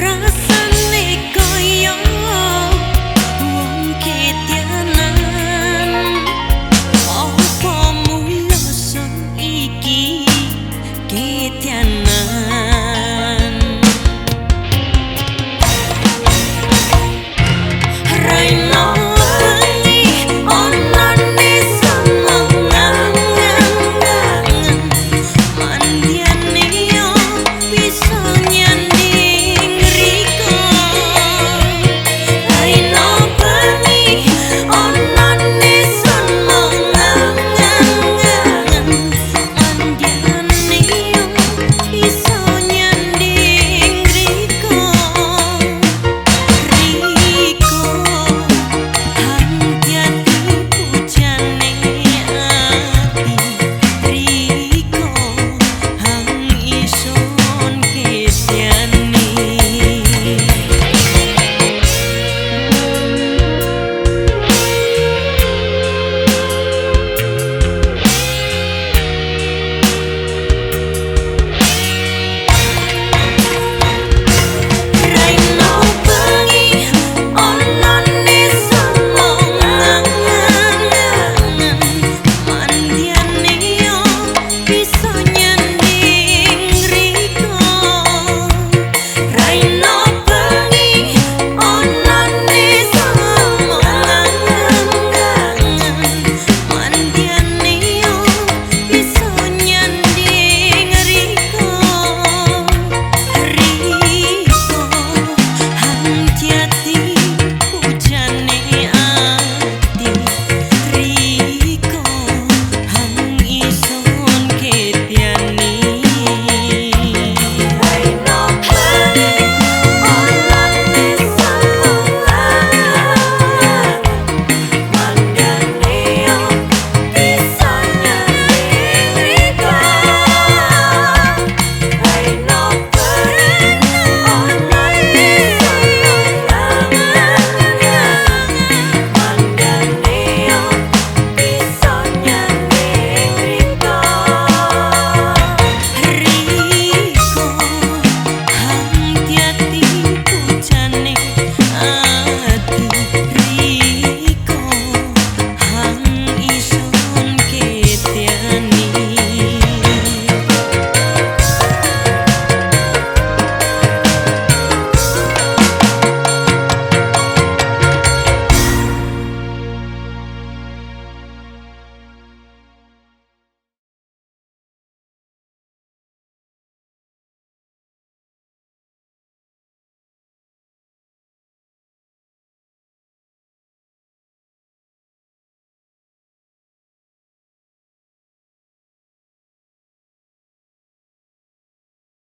rasane koyong